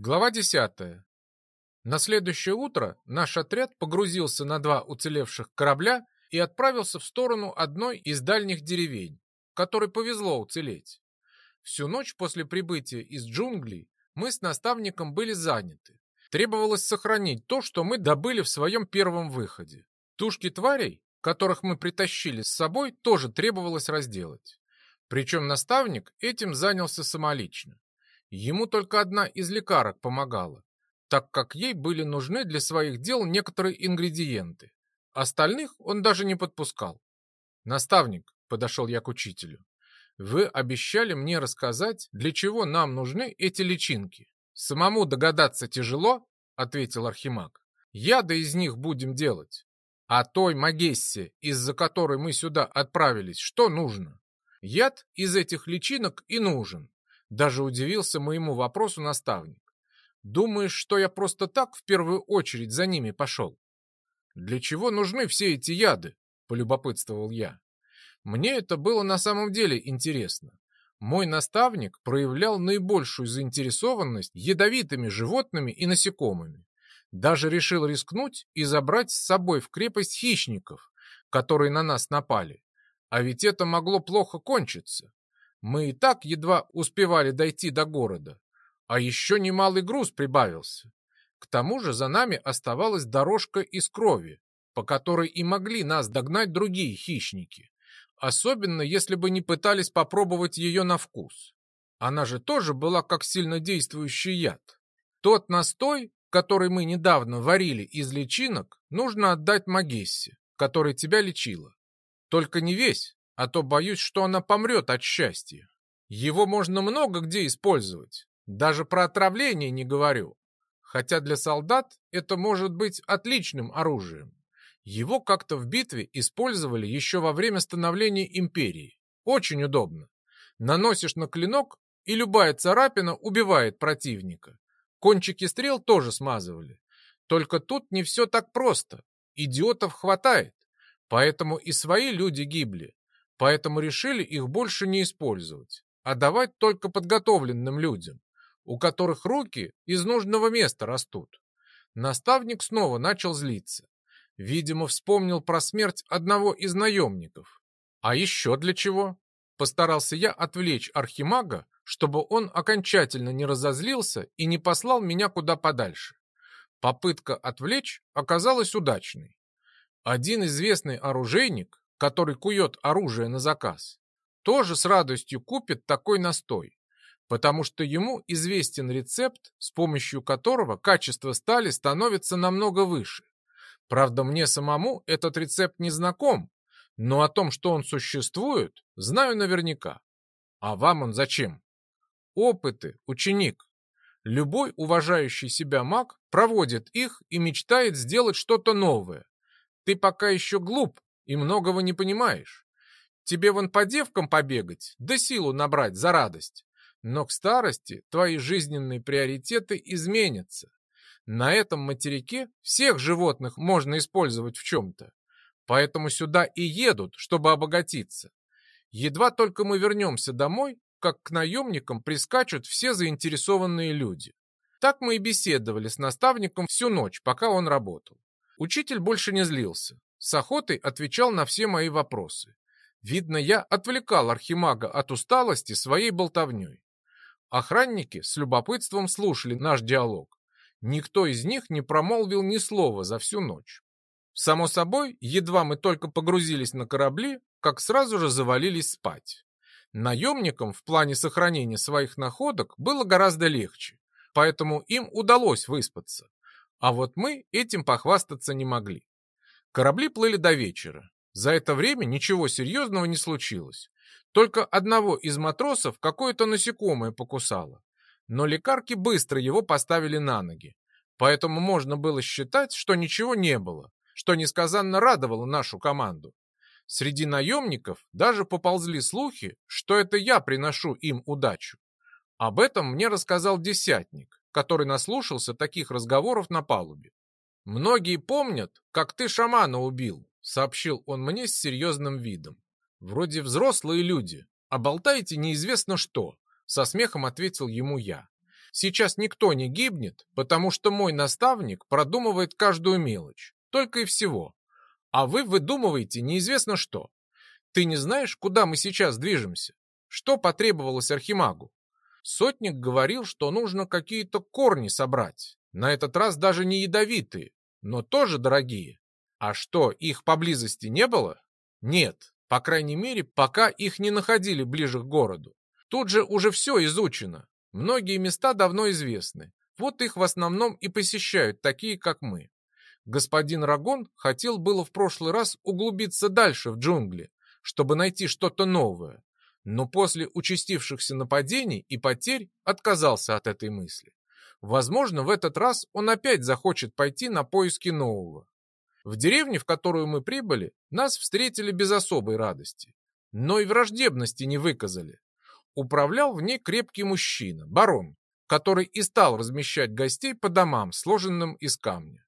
Глава 10. На следующее утро наш отряд погрузился на два уцелевших корабля и отправился в сторону одной из дальних деревень, которой повезло уцелеть. Всю ночь после прибытия из джунглей мы с наставником были заняты. Требовалось сохранить то, что мы добыли в своем первом выходе. Тушки тварей, которых мы притащили с собой, тоже требовалось разделать. Причем наставник этим занялся самолично. Ему только одна из лекарок помогала, так как ей были нужны для своих дел некоторые ингредиенты. Остальных он даже не подпускал. «Наставник», — подошел я к учителю, — «вы обещали мне рассказать, для чего нам нужны эти личинки. Самому догадаться тяжело», — ответил Архимаг. «Яды из них будем делать. А той Магессе, из-за которой мы сюда отправились, что нужно? Яд из этих личинок и нужен. Даже удивился моему вопросу наставник. Думаешь, что я просто так в первую очередь за ними пошел? Для чего нужны все эти яды? Полюбопытствовал я. Мне это было на самом деле интересно. Мой наставник проявлял наибольшую заинтересованность ядовитыми животными и насекомыми. Даже решил рискнуть и забрать с собой в крепость хищников, которые на нас напали. А ведь это могло плохо кончиться. Мы и так едва успевали дойти до города, а еще немалый груз прибавился. К тому же за нами оставалась дорожка из крови, по которой и могли нас догнать другие хищники, особенно если бы не пытались попробовать ее на вкус. Она же тоже была как сильнодействующий яд. Тот настой, который мы недавно варили из личинок, нужно отдать Магессе, которая тебя лечила. Только не весь, а то боюсь, что она помрет от счастья. Его можно много где использовать, даже про отравление не говорю. Хотя для солдат это может быть отличным оружием. Его как-то в битве использовали еще во время становления империи. Очень удобно. Наносишь на клинок, и любая царапина убивает противника. Кончики стрел тоже смазывали. Только тут не все так просто. Идиотов хватает. Поэтому и свои люди гибли, Поэтому решили их больше не использовать, а давать только подготовленным людям, у которых руки из нужного места растут. Наставник снова начал злиться. Видимо, вспомнил про смерть одного из наемников. А еще для чего? Постарался я отвлечь архимага, чтобы он окончательно не разозлился и не послал меня куда подальше. Попытка отвлечь оказалась удачной. Один известный оружейник который кует оружие на заказ, тоже с радостью купит такой настой, потому что ему известен рецепт, с помощью которого качество стали становится намного выше. Правда, мне самому этот рецепт не знаком, но о том, что он существует, знаю наверняка. А вам он зачем? Опыты, ученик. Любой уважающий себя маг проводит их и мечтает сделать что-то новое. Ты пока еще глуп, и многого не понимаешь. Тебе вон по девкам побегать, да силу набрать за радость. Но к старости твои жизненные приоритеты изменятся. На этом материке всех животных можно использовать в чем-то. Поэтому сюда и едут, чтобы обогатиться. Едва только мы вернемся домой, как к наемникам прискачут все заинтересованные люди. Так мы и беседовали с наставником всю ночь, пока он работал. Учитель больше не злился. С охотой отвечал на все мои вопросы. Видно, я отвлекал архимага от усталости своей болтовней. Охранники с любопытством слушали наш диалог. Никто из них не промолвил ни слова за всю ночь. Само собой, едва мы только погрузились на корабли, как сразу же завалились спать. Наемникам в плане сохранения своих находок было гораздо легче, поэтому им удалось выспаться. А вот мы этим похвастаться не могли. Корабли плыли до вечера. За это время ничего серьезного не случилось. Только одного из матросов какое-то насекомое покусало. Но лекарки быстро его поставили на ноги. Поэтому можно было считать, что ничего не было, что несказанно радовало нашу команду. Среди наемников даже поползли слухи, что это я приношу им удачу. Об этом мне рассказал десятник, который наслушался таких разговоров на палубе. «Многие помнят, как ты шамана убил», — сообщил он мне с серьезным видом. «Вроде взрослые люди, а болтаете неизвестно что», — со смехом ответил ему я. Сейчас никто не гибнет, потому что мой наставник продумывает каждую мелочь, только и всего. А вы выдумываете неизвестно что. Ты не знаешь, куда мы сейчас движемся? Что потребовалось Архимагу? Сотник говорил, что нужно какие-то корни собрать. На этот раз даже не ядовитые, но тоже дорогие. А что, их поблизости не было? Нет, по крайней мере, пока их не находили ближе к городу. Тут же уже все изучено. Многие места давно известны. Вот их в основном и посещают такие, как мы. Господин Рагон хотел было в прошлый раз углубиться дальше в джунгли, чтобы найти что-то новое, но после участившихся нападений и потерь отказался от этой мысли. Возможно, в этот раз он опять захочет пойти на поиски нового. В деревне, в которую мы прибыли, нас встретили без особой радости, но и враждебности не выказали. Управлял в ней крепкий мужчина, барон, который и стал размещать гостей по домам, сложенным из камня.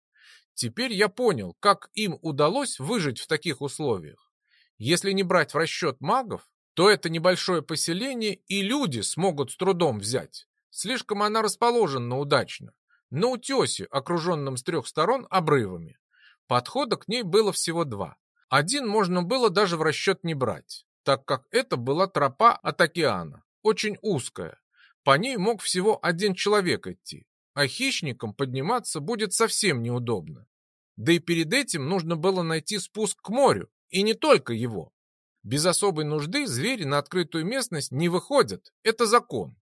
Теперь я понял, как им удалось выжить в таких условиях. Если не брать в расчет магов, то это небольшое поселение и люди смогут с трудом взять. Слишком она расположена удачно, на утесе, окруженном с трех сторон обрывами. Подхода к ней было всего два. Один можно было даже в расчет не брать, так как это была тропа от океана, очень узкая. По ней мог всего один человек идти, а хищникам подниматься будет совсем неудобно. Да и перед этим нужно было найти спуск к морю, и не только его. Без особой нужды звери на открытую местность не выходят, это закон.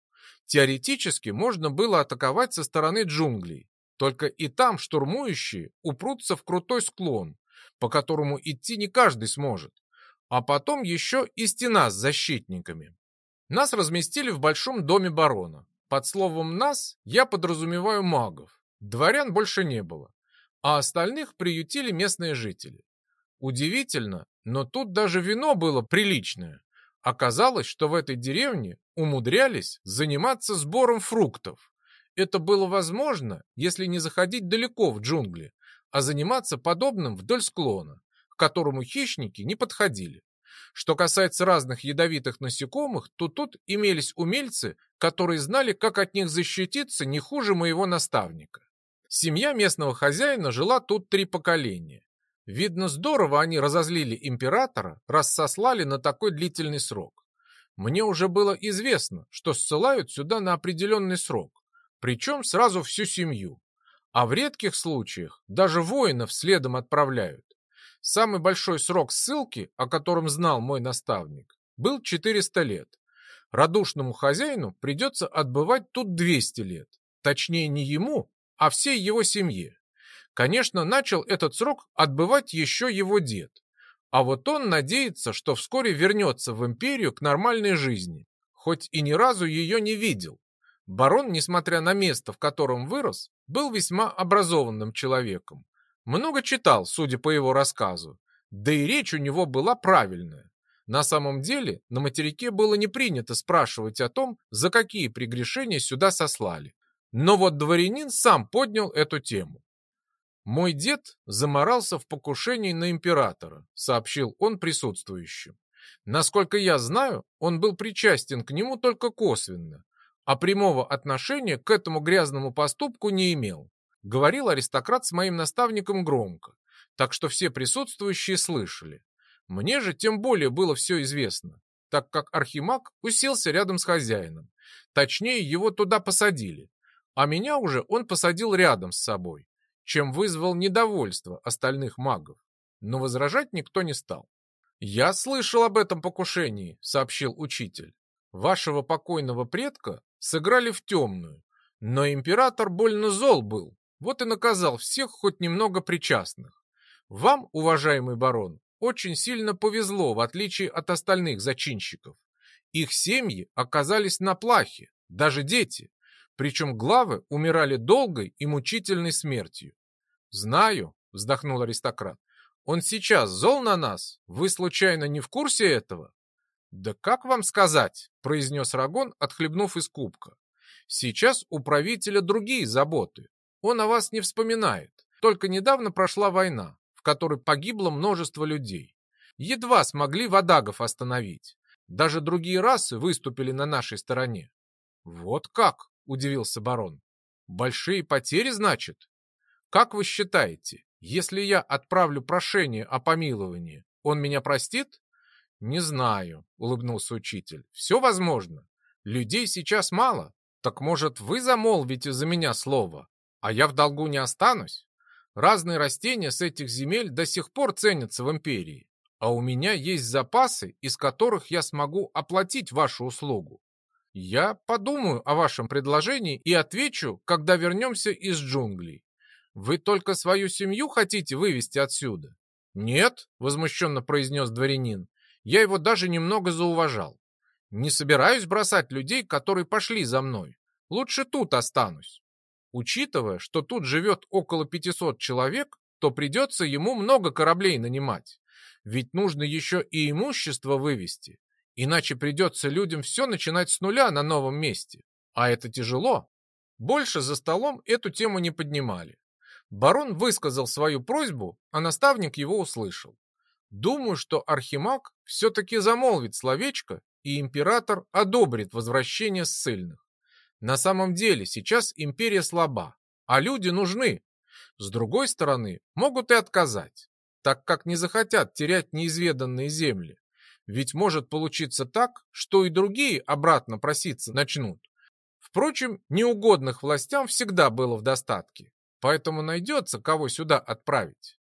Теоретически можно было атаковать со стороны джунглей, только и там штурмующие упрутся в крутой склон, по которому идти не каждый сможет. А потом еще и стена с защитниками. Нас разместили в большом доме барона. Под словом «нас» я подразумеваю магов. Дворян больше не было, а остальных приютили местные жители. Удивительно, но тут даже вино было приличное. Оказалось, что в этой деревне умудрялись заниматься сбором фруктов. Это было возможно, если не заходить далеко в джунгли, а заниматься подобным вдоль склона, к которому хищники не подходили. Что касается разных ядовитых насекомых, то тут имелись умельцы, которые знали, как от них защититься не хуже моего наставника. Семья местного хозяина жила тут три поколения. Видно, здорово они разозлили императора, раз сослали на такой длительный срок. Мне уже было известно, что ссылают сюда на определенный срок, причем сразу всю семью. А в редких случаях даже воинов следом отправляют. Самый большой срок ссылки, о котором знал мой наставник, был 400 лет. Радушному хозяину придется отбывать тут 200 лет. Точнее, не ему, а всей его семье. Конечно, начал этот срок отбывать еще его дед. А вот он надеется, что вскоре вернется в империю к нормальной жизни, хоть и ни разу ее не видел. Барон, несмотря на место, в котором вырос, был весьма образованным человеком. Много читал, судя по его рассказу, да и речь у него была правильная. На самом деле, на материке было не принято спрашивать о том, за какие прегрешения сюда сослали. Но вот дворянин сам поднял эту тему. «Мой дед заморался в покушении на императора», — сообщил он присутствующим. «Насколько я знаю, он был причастен к нему только косвенно, а прямого отношения к этому грязному поступку не имел», — говорил аристократ с моим наставником громко, так что все присутствующие слышали. Мне же тем более было все известно, так как архимаг уселся рядом с хозяином. Точнее, его туда посадили, а меня уже он посадил рядом с собой чем вызвал недовольство остальных магов, но возражать никто не стал. «Я слышал об этом покушении», — сообщил учитель. «Вашего покойного предка сыграли в темную, но император больно зол был, вот и наказал всех хоть немного причастных. Вам, уважаемый барон, очень сильно повезло, в отличие от остальных зачинщиков. Их семьи оказались на плахе, даже дети. Причем главы умирали долгой и мучительной смертью. «Знаю», — вздохнул аристократ. «Он сейчас зол на нас? Вы случайно не в курсе этого?» «Да как вам сказать?» — произнес Рагон, отхлебнув из кубка. «Сейчас у правителя другие заботы. Он о вас не вспоминает. Только недавно прошла война, в которой погибло множество людей. Едва смогли водагов остановить. Даже другие расы выступили на нашей стороне. Вот как, удивился барон. Большие потери, значит? Как вы считаете, если я отправлю прошение о помиловании, он меня простит? Не знаю, улыбнулся учитель. Все возможно. Людей сейчас мало. Так может, вы замолвите за меня слово, а я в долгу не останусь? Разные растения с этих земель до сих пор ценятся в империи, а у меня есть запасы, из которых я смогу оплатить вашу услугу. Я подумаю о вашем предложении и отвечу, когда вернемся из джунглей. Вы только свою семью хотите вывести отсюда? Нет, возмущенно произнес дворянин. Я его даже немного зауважал. Не собираюсь бросать людей, которые пошли за мной. Лучше тут останусь. Учитывая, что тут живет около 500 человек, то придется ему много кораблей нанимать. Ведь нужно еще и имущество вывести. Иначе придется людям все начинать с нуля на новом месте. А это тяжело. Больше за столом эту тему не поднимали. Барон высказал свою просьбу, а наставник его услышал. Думаю, что Архимаг все-таки замолвит словечко, и император одобрит возвращение ссыльных. На самом деле сейчас империя слаба, а люди нужны. С другой стороны, могут и отказать, так как не захотят терять неизведанные земли. Ведь может получиться так, что и другие обратно проситься начнут. Впрочем, неугодных властям всегда было в достатке, поэтому найдется, кого сюда отправить.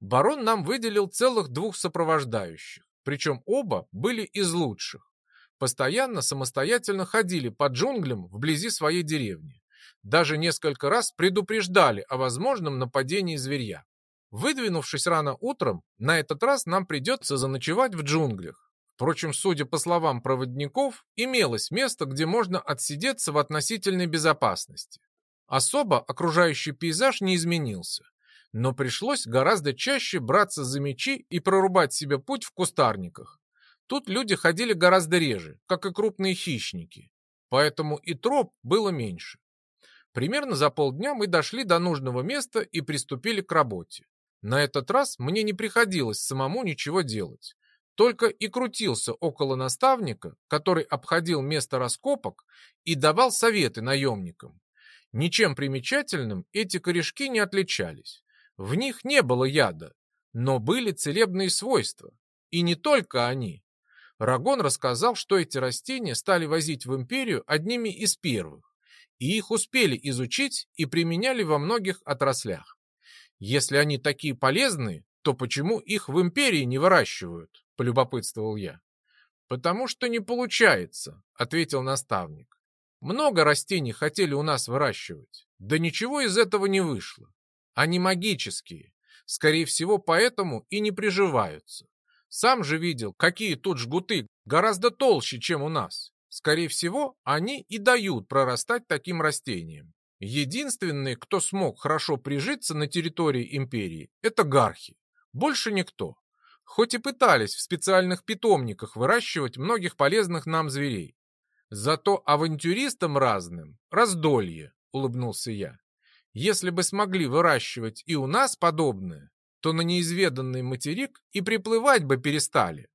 Барон нам выделил целых двух сопровождающих, причем оба были из лучших. Постоянно самостоятельно ходили по джунглям вблизи своей деревни. Даже несколько раз предупреждали о возможном нападении зверя. Выдвинувшись рано утром, на этот раз нам придется заночевать в джунглях. Впрочем, судя по словам проводников, имелось место, где можно отсидеться в относительной безопасности. Особо окружающий пейзаж не изменился, но пришлось гораздо чаще браться за мечи и прорубать себе путь в кустарниках. Тут люди ходили гораздо реже, как и крупные хищники, поэтому и троп было меньше. Примерно за полдня мы дошли до нужного места и приступили к работе. На этот раз мне не приходилось самому ничего делать. Только и крутился около наставника, который обходил место раскопок и давал советы наемникам. Ничем примечательным эти корешки не отличались. В них не было яда, но были целебные свойства. И не только они. Рагон рассказал, что эти растения стали возить в империю одними из первых, и их успели изучить и применяли во многих отраслях. Если они такие полезные, то почему их в империи не выращивают? Полюбопытствовал я. Потому что не получается, ответил наставник. Много растений хотели у нас выращивать, да ничего из этого не вышло. Они магические, скорее всего, поэтому и не приживаются. Сам же видел, какие тут жгуты, гораздо толще, чем у нас. Скорее всего, они и дают прорастать таким растениям. Единственные, кто смог хорошо прижиться на территории империи, это гархи. Больше никто. Хоть и пытались в специальных питомниках выращивать многих полезных нам зверей. Зато авантюристам разным раздолье, улыбнулся я. Если бы смогли выращивать и у нас подобное, то на неизведанный материк и приплывать бы перестали.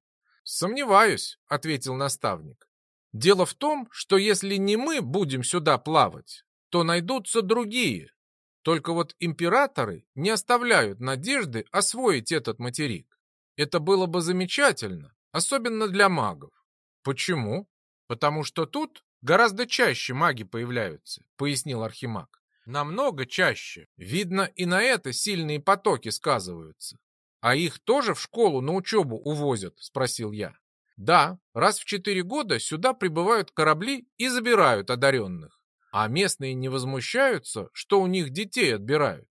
Сомневаюсь, ответил наставник. Дело в том, что если не мы будем сюда плавать, то найдутся другие. Только вот императоры не оставляют надежды освоить этот материк. Это было бы замечательно, особенно для магов. Почему? Потому что тут гораздо чаще маги появляются, пояснил Архимаг. Намного чаще. Видно, и на это сильные потоки сказываются. А их тоже в школу на учебу увозят, спросил я. Да, раз в четыре года сюда прибывают корабли и забирают одаренных. А местные не возмущаются, что у них детей отбирают?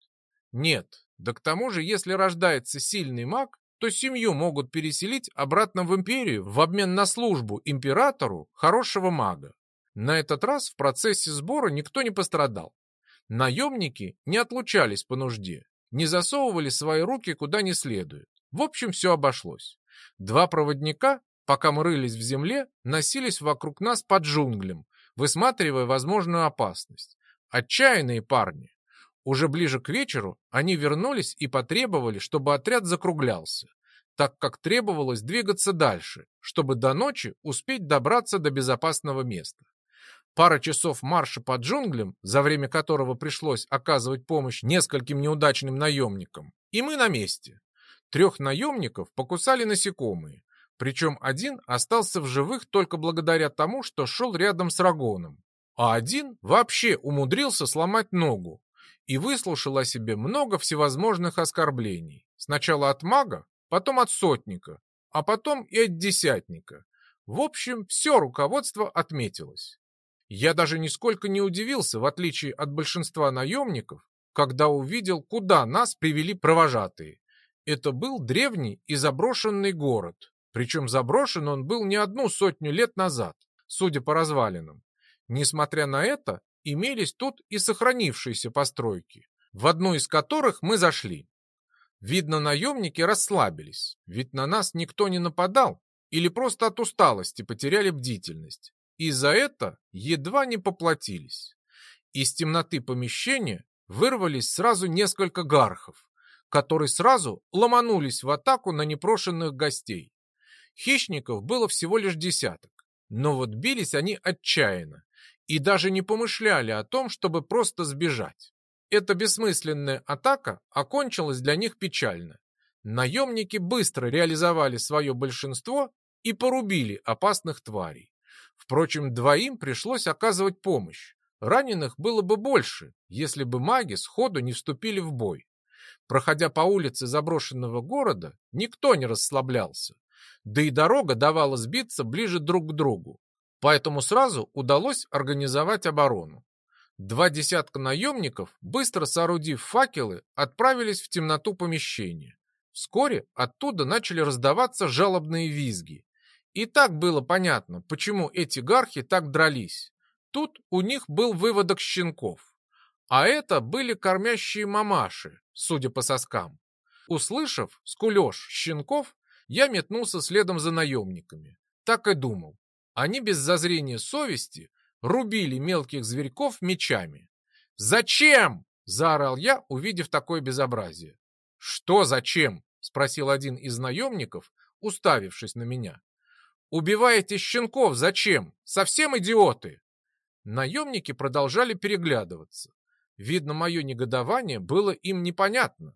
Нет. Да к тому же, если рождается сильный маг, то семью могут переселить обратно в империю в обмен на службу императору хорошего мага. На этот раз в процессе сбора никто не пострадал. Наемники не отлучались по нужде, не засовывали свои руки куда не следует. В общем, все обошлось. Два проводника, пока мы рылись в земле, носились вокруг нас под джунглям, высматривая возможную опасность. Отчаянные парни. Уже ближе к вечеру они вернулись и потребовали, чтобы отряд закруглялся, так как требовалось двигаться дальше, чтобы до ночи успеть добраться до безопасного места. Пара часов марша по джунглям, за время которого пришлось оказывать помощь нескольким неудачным наемникам, и мы на месте. Трех наемников покусали насекомые, причем один остался в живых только благодаря тому, что шел рядом с Рагоном, а один вообще умудрился сломать ногу и выслушал о себе много всевозможных оскорблений. Сначала от мага, потом от сотника, а потом и от десятника. В общем, все руководство отметилось. Я даже нисколько не удивился, в отличие от большинства наемников, когда увидел, куда нас привели провожатые. Это был древний и заброшенный город. Причем заброшен он был не одну сотню лет назад, судя по развалинам. Несмотря на это, имелись тут и сохранившиеся постройки, в одну из которых мы зашли. Видно, наемники расслабились, ведь на нас никто не нападал или просто от усталости потеряли бдительность и за это едва не поплатились. Из темноты помещения вырвались сразу несколько гархов, которые сразу ломанулись в атаку на непрошенных гостей. Хищников было всего лишь десяток, но вот бились они отчаянно и даже не помышляли о том, чтобы просто сбежать. Эта бессмысленная атака окончилась для них печально. Наемники быстро реализовали свое большинство и порубили опасных тварей. Впрочем, двоим пришлось оказывать помощь. Раненых было бы больше, если бы маги сходу не вступили в бой. Проходя по улице заброшенного города, никто не расслаблялся. Да и дорога давала сбиться ближе друг к другу. Поэтому сразу удалось организовать оборону. Два десятка наемников, быстро соорудив факелы, отправились в темноту помещения. Вскоре оттуда начали раздаваться жалобные визги. И так было понятно, почему эти гархи так дрались. Тут у них был выводок щенков. А это были кормящие мамаши, судя по соскам. Услышав скулеж щенков, я метнулся следом за наемниками. Так и думал. Они без зазрения совести рубили мелких зверьков мечами. «Зачем?» — заорал я, увидев такое безобразие. «Что зачем?» — спросил один из наемников, уставившись на меня. Убиваете щенков зачем? Совсем идиоты!» Наемники продолжали переглядываться. Видно, мое негодование было им непонятно.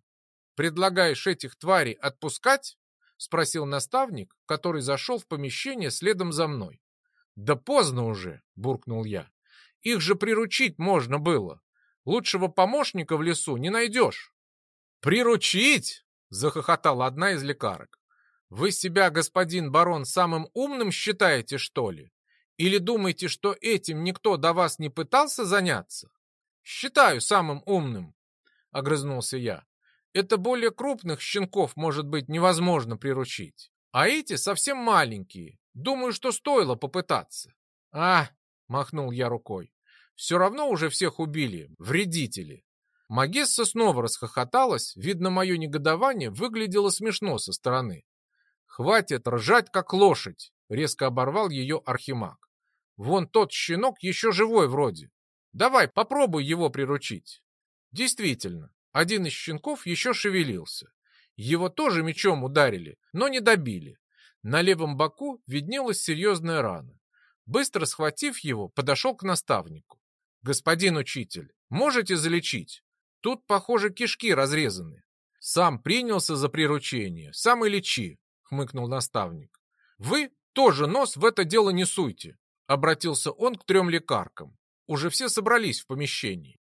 «Предлагаешь этих тварей отпускать?» — спросил наставник, который зашел в помещение следом за мной. «Да поздно уже!» — буркнул я. «Их же приручить можно было. Лучшего помощника в лесу не найдешь». «Приручить?» — захохотала одна из лекарок. Вы себя, господин барон, самым умным считаете, что ли? Или думаете, что этим никто до вас не пытался заняться? Считаю самым умным, огрызнулся я. Это более крупных щенков, может быть, невозможно приручить. А эти совсем маленькие. Думаю, что стоило попытаться. А, махнул я рукой. Все равно уже всех убили, вредители. Магесса снова расхохоталась, видно, мое негодование выглядело смешно со стороны. «Хватит ржать, как лошадь!» — резко оборвал ее архимаг. «Вон тот щенок еще живой вроде. Давай, попробуй его приручить». Действительно, один из щенков еще шевелился. Его тоже мечом ударили, но не добили. На левом боку виднелась серьезная рана. Быстро схватив его, подошел к наставнику. «Господин учитель, можете залечить? Тут, похоже, кишки разрезаны». Сам принялся за приручение, сам и лечи хмыкнул наставник. Вы тоже нос в это дело не суйте, обратился он к трем лекаркам. Уже все собрались в помещении.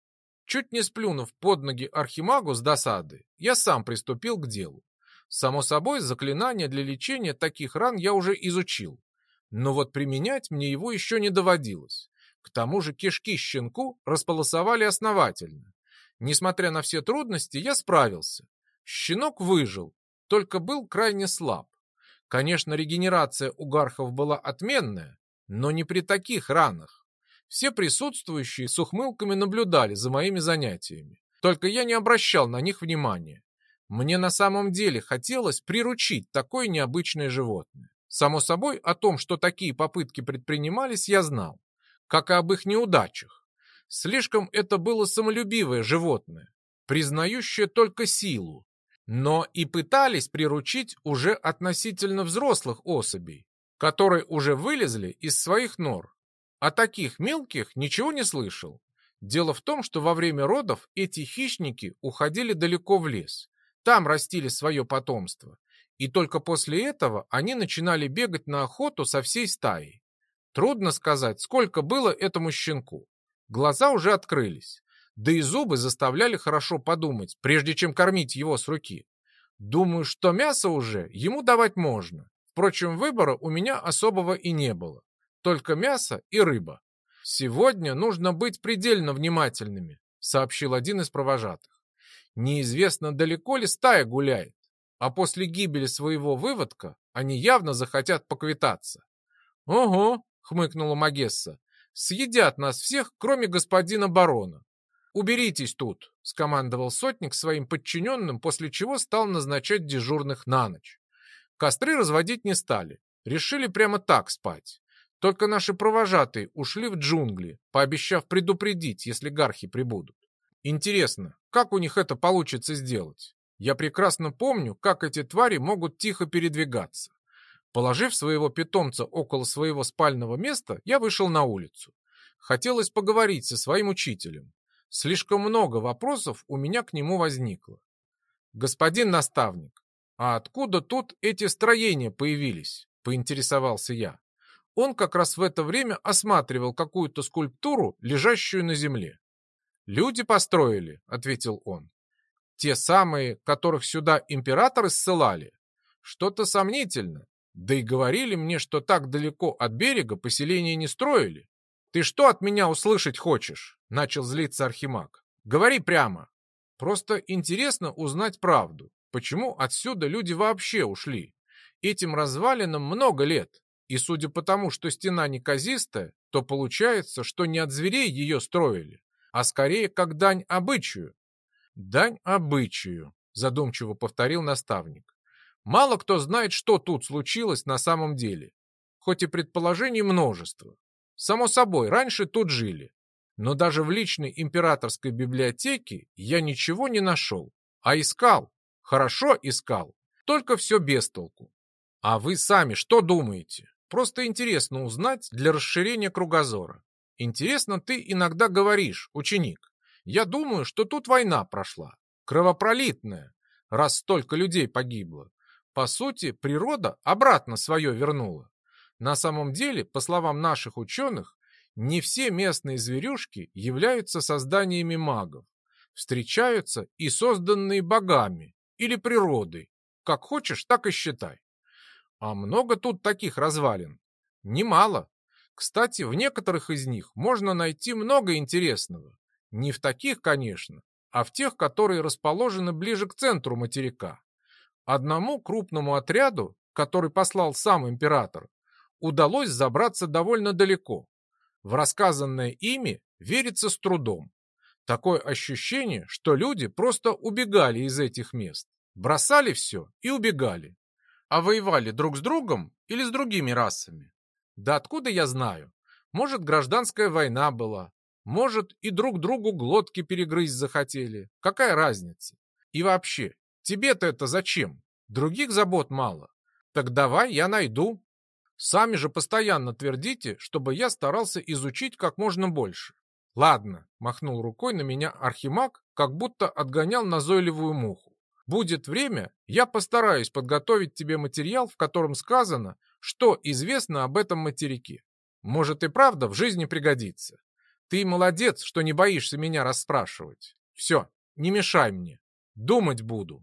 Чуть не сплюнув под ноги архимагу с досады, я сам приступил к делу. Само собой, заклинание для лечения таких ран я уже изучил. Но вот применять мне его еще не доводилось. К тому же кишки щенку располосовали основательно. Несмотря на все трудности, я справился. Щенок выжил, только был крайне слаб. Конечно, регенерация у гархов была отменная, но не при таких ранах. Все присутствующие с ухмылками наблюдали за моими занятиями. Только я не обращал на них внимания. Мне на самом деле хотелось приручить такое необычное животное. Само собой, о том, что такие попытки предпринимались, я знал. Как и об их неудачах. Слишком это было самолюбивое животное, признающее только силу, но и пытались приручить уже относительно взрослых особей, которые уже вылезли из своих нор. О таких мелких ничего не слышал. Дело в том, что во время родов эти хищники уходили далеко в лес. Там растили свое потомство. И только после этого они начинали бегать на охоту со всей стаей. Трудно сказать, сколько было этому щенку. Глаза уже открылись. Да и зубы заставляли хорошо подумать, прежде чем кормить его с руки. Думаю, что мясо уже ему давать можно. Впрочем, выбора у меня особого и не было только мясо и рыба. Сегодня нужно быть предельно внимательными, сообщил один из провожатых. Неизвестно, далеко ли стая гуляет, а после гибели своего выводка они явно захотят поквитаться. Ого, хмыкнула Магесса, съедят нас всех, кроме господина барона. «Уберитесь тут», — скомандовал сотник своим подчиненным, после чего стал назначать дежурных на ночь. Костры разводить не стали, решили прямо так спать. Только наши провожатые ушли в джунгли, пообещав предупредить, если гархи прибудут. Интересно, как у них это получится сделать? Я прекрасно помню, как эти твари могут тихо передвигаться. Положив своего питомца около своего спального места, я вышел на улицу. Хотелось поговорить со своим учителем. Слишком много вопросов у меня к нему возникло. «Господин наставник, а откуда тут эти строения появились?» — поинтересовался я. Он как раз в это время осматривал какую-то скульптуру, лежащую на земле. «Люди построили», — ответил он. «Те самые, которых сюда императоры ссылали? Что-то сомнительно. Да и говорили мне, что так далеко от берега поселения не строили. Ты что от меня услышать хочешь?» — начал злиться Архимаг. «Говори прямо. Просто интересно узнать правду. Почему отсюда люди вообще ушли? Этим развалинам много лет. И судя по тому, что стена неказистая, то получается, что не от зверей ее строили, а скорее как дань обычаю. Дань обычаю, задумчиво повторил наставник. Мало кто знает, что тут случилось на самом деле. Хоть и предположений множество. Само собой, раньше тут жили. Но даже в личной императорской библиотеке я ничего не нашел. А искал. Хорошо искал. Только все без толку. А вы сами что думаете? Просто интересно узнать для расширения кругозора. Интересно ты иногда говоришь, ученик. Я думаю, что тут война прошла. Кровопролитная, раз столько людей погибло. По сути, природа обратно свое вернула. На самом деле, по словам наших ученых, не все местные зверюшки являются созданиями магов. Встречаются и созданные богами или природой. Как хочешь, так и считай. А много тут таких развалин? Немало. Кстати, в некоторых из них можно найти много интересного. Не в таких, конечно, а в тех, которые расположены ближе к центру материка. Одному крупному отряду, который послал сам император, удалось забраться довольно далеко. В рассказанное ими верится с трудом. Такое ощущение, что люди просто убегали из этих мест, бросали все и убегали. А воевали друг с другом или с другими расами? Да откуда я знаю? Может, гражданская война была. Может, и друг другу глотки перегрызть захотели. Какая разница? И вообще, тебе-то это зачем? Других забот мало. Так давай я найду. Сами же постоянно твердите, чтобы я старался изучить как можно больше. Ладно, махнул рукой на меня Архимаг, как будто отгонял назойливую муху. Будет время, я постараюсь подготовить тебе материал, в котором сказано, что известно об этом материке. Может и правда в жизни пригодится. Ты молодец, что не боишься меня расспрашивать. Все, не мешай мне. Думать буду.